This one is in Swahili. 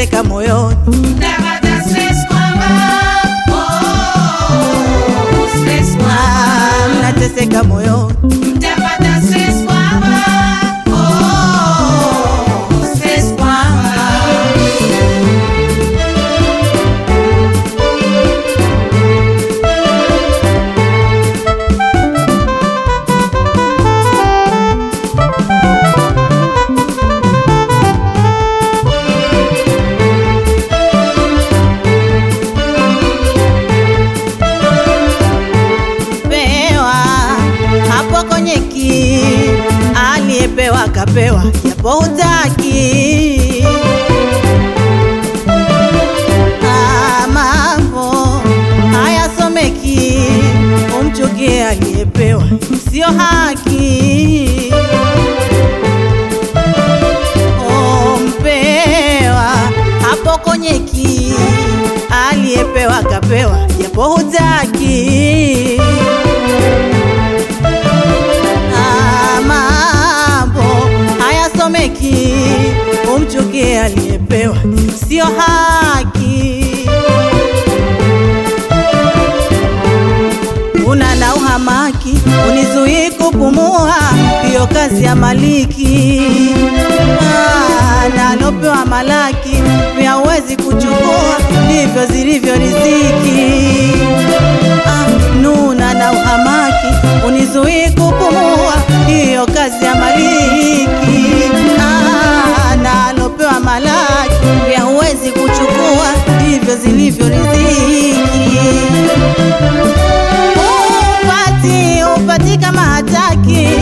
Moyote Camoyón. kwa utaki ah, mambo hayasomeki, umchukie aliyepewa sio haki. Ompewa hapokonyeki, aliyepewa kapewa japo hutaki. haki. Una na uhamaki unizuii kupumua, hiyo kazi ya maliki ah, nalopewa malaki vya uwezi kuchukua, ndivyo zilivyo riziki ah, aquí.